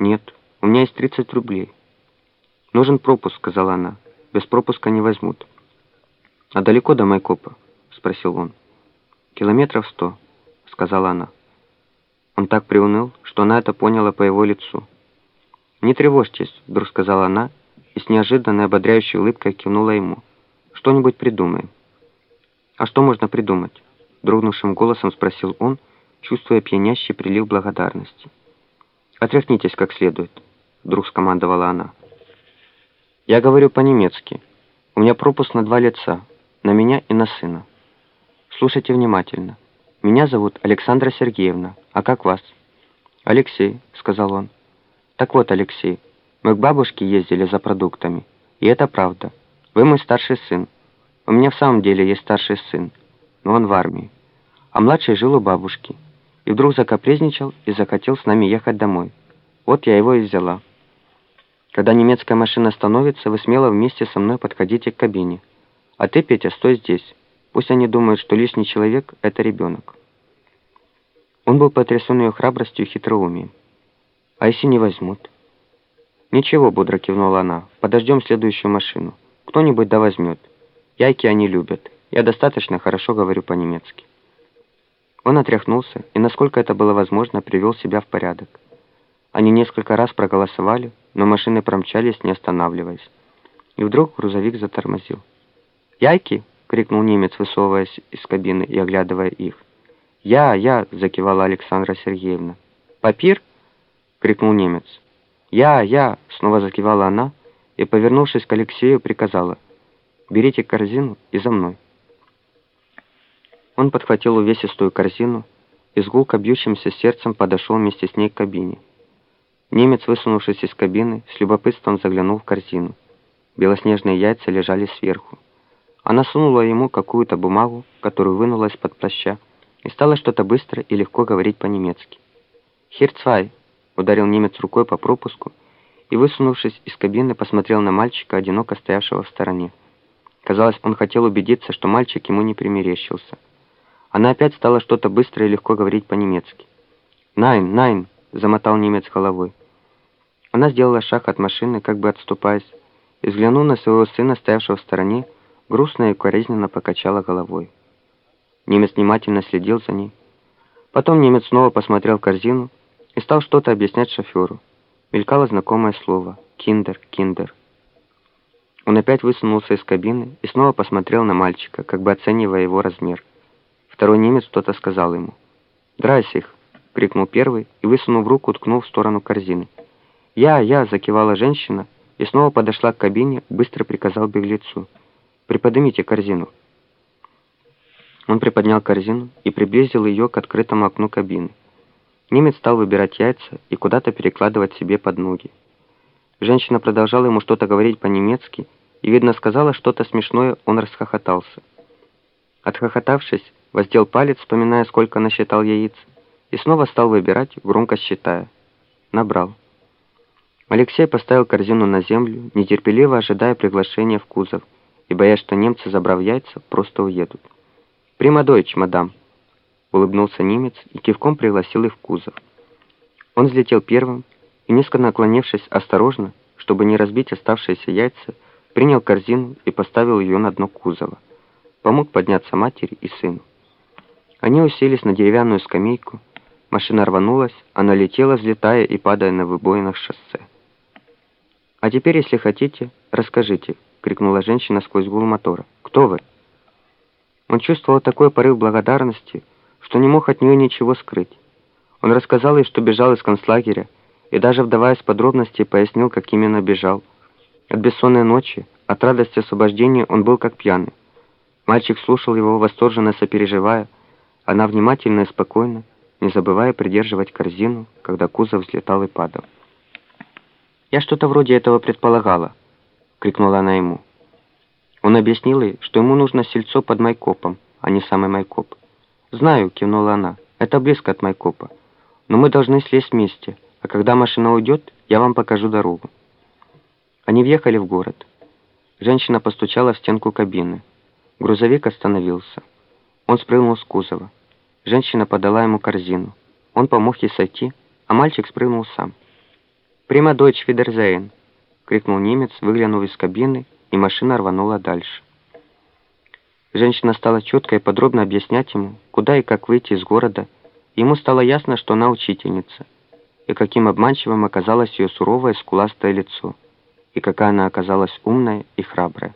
«Нет, у меня есть 30 рублей». «Нужен пропуск», — сказала она. «Без пропуска не возьмут». «А далеко до Майкопа?» — спросил он. «Километров сто», — сказала она. Он так приуныл, что она это поняла по его лицу. «Не тревожьтесь», — вдруг сказала она, и с неожиданной ободряющей улыбкой кивнула ему. «Что-нибудь придумаем». «А что можно придумать?» — дрогнувшим голосом спросил он, чувствуя пьянящий прилив благодарности. «Отряхнитесь как следует», — вдруг скомандовала она. «Я говорю по-немецки. У меня пропуск на два лица, на меня и на сына. Слушайте внимательно. Меня зовут Александра Сергеевна. А как вас?» «Алексей», — сказал он. «Так вот, Алексей, мы к бабушке ездили за продуктами. И это правда. Вы мой старший сын. У меня в самом деле есть старший сын, но он в армии. А младший жил у бабушки. И вдруг закапризничал и захотел с нами ехать домой. Вот я его и взяла. Когда немецкая машина остановится, вы смело вместе со мной подходите к кабине. А ты, Петя, стой здесь. Пусть они думают, что лишний человек — это ребенок. Он был потрясен ее храбростью и хитроумием. «А если не возьмут?» «Ничего», — бодро кивнула она. «Подождем следующую машину. Кто-нибудь да возьмет. Яйки они любят. Я достаточно хорошо говорю по-немецки». Он отряхнулся и, насколько это было возможно, привел себя в порядок. Они несколько раз проголосовали, но машины промчались, не останавливаясь. И вдруг грузовик затормозил. «Яйки!» — крикнул немец, высовываясь из кабины и оглядывая их. «Я, я!» — закивала Александра Сергеевна. «Папир?» — крикнул немец. «Я, я!» — снова закивала она и, повернувшись к Алексею, приказала. «Берите корзину и за мной». Он подхватил увесистую корзину и с гулко бьющимся сердцем подошел вместе с ней к кабине. Немец, высунувшись из кабины, с любопытством заглянул в корзину. Белоснежные яйца лежали сверху. Она сунула ему какую-то бумагу, которую вынула из-под плаща, и стала что-то быстро и легко говорить по-немецки. «Херцвай!» — ударил немец рукой по пропуску и, высунувшись из кабины, посмотрел на мальчика, одиноко стоявшего в стороне. Казалось, он хотел убедиться, что мальчик ему не примерещился. Она опять стала что-то быстро и легко говорить по-немецки. «Найн, найн!» — замотал немец головой. Она сделала шаг от машины, как бы отступаясь, и, взглянув на своего сына, стоявшего в стороне, грустно и укоризненно покачала головой. Немец внимательно следил за ней. Потом немец снова посмотрел корзину и стал что-то объяснять шоферу. Мелькало знакомое слово «киндер, киндер». Он опять высунулся из кабины и снова посмотрел на мальчика, как бы оценивая его размер. Второй немец что-то сказал ему. «Драйсих!» — крикнул первый и, высунув руку, ткнул в сторону корзины. «Я, я!» — закивала женщина и снова подошла к кабине, быстро приказал беглецу. «Приподнимите корзину». Он приподнял корзину и приблизил ее к открытому окну кабины. Немец стал выбирать яйца и куда-то перекладывать себе под ноги. Женщина продолжала ему что-то говорить по-немецки, и, видно, сказала что-то смешное, он расхохотался. Отхохотавшись, воздел палец, вспоминая, сколько насчитал яиц, и снова стал выбирать, громко считая. Набрал. Алексей поставил корзину на землю, нетерпеливо ожидая приглашения в кузов, и боясь, что немцы, забрав яйца, просто уедут. «Прима мадам!» Улыбнулся немец и кивком пригласил их в кузов. Он взлетел первым и, низко наклонившись осторожно, чтобы не разбить оставшиеся яйца, принял корзину и поставил ее на дно кузова. Помог подняться матери и сыну. Они уселись на деревянную скамейку. Машина рванулась, она летела, взлетая и падая на выбоинах шоссе. «А теперь, если хотите, расскажите», — крикнула женщина сквозь гул мотора. «Кто вы?» Он чувствовал такой порыв благодарности, что не мог от нее ничего скрыть. Он рассказал ей, что бежал из концлагеря, и даже вдаваясь в подробности, пояснил, как именно бежал. От бессонной ночи, от радости освобождения он был как пьяный. Мальчик слушал его, восторженно сопереживая, она внимательно и спокойно, не забывая придерживать корзину, когда кузов взлетал и падал. «Я что-то вроде этого предполагала», — крикнула она ему. Он объяснил ей, что ему нужно сельцо под Майкопом, а не самый Майкоп. «Знаю», — кивнула она, — «это близко от Майкопа. Но мы должны слезть вместе, а когда машина уйдет, я вам покажу дорогу». Они въехали в город. Женщина постучала в стенку кабины. Грузовик остановился. Он спрыгнул с кузова. Женщина подала ему корзину. Он помог ей сойти, а мальчик спрыгнул сам. «Прима дочь Фидерзейн!» — крикнул немец, выглянув из кабины, и машина рванула дальше. Женщина стала четко и подробно объяснять ему, куда и как выйти из города. Ему стало ясно, что она учительница, и каким обманчивым оказалось ее суровое скуластое лицо, и какая она оказалась умная и храбрая.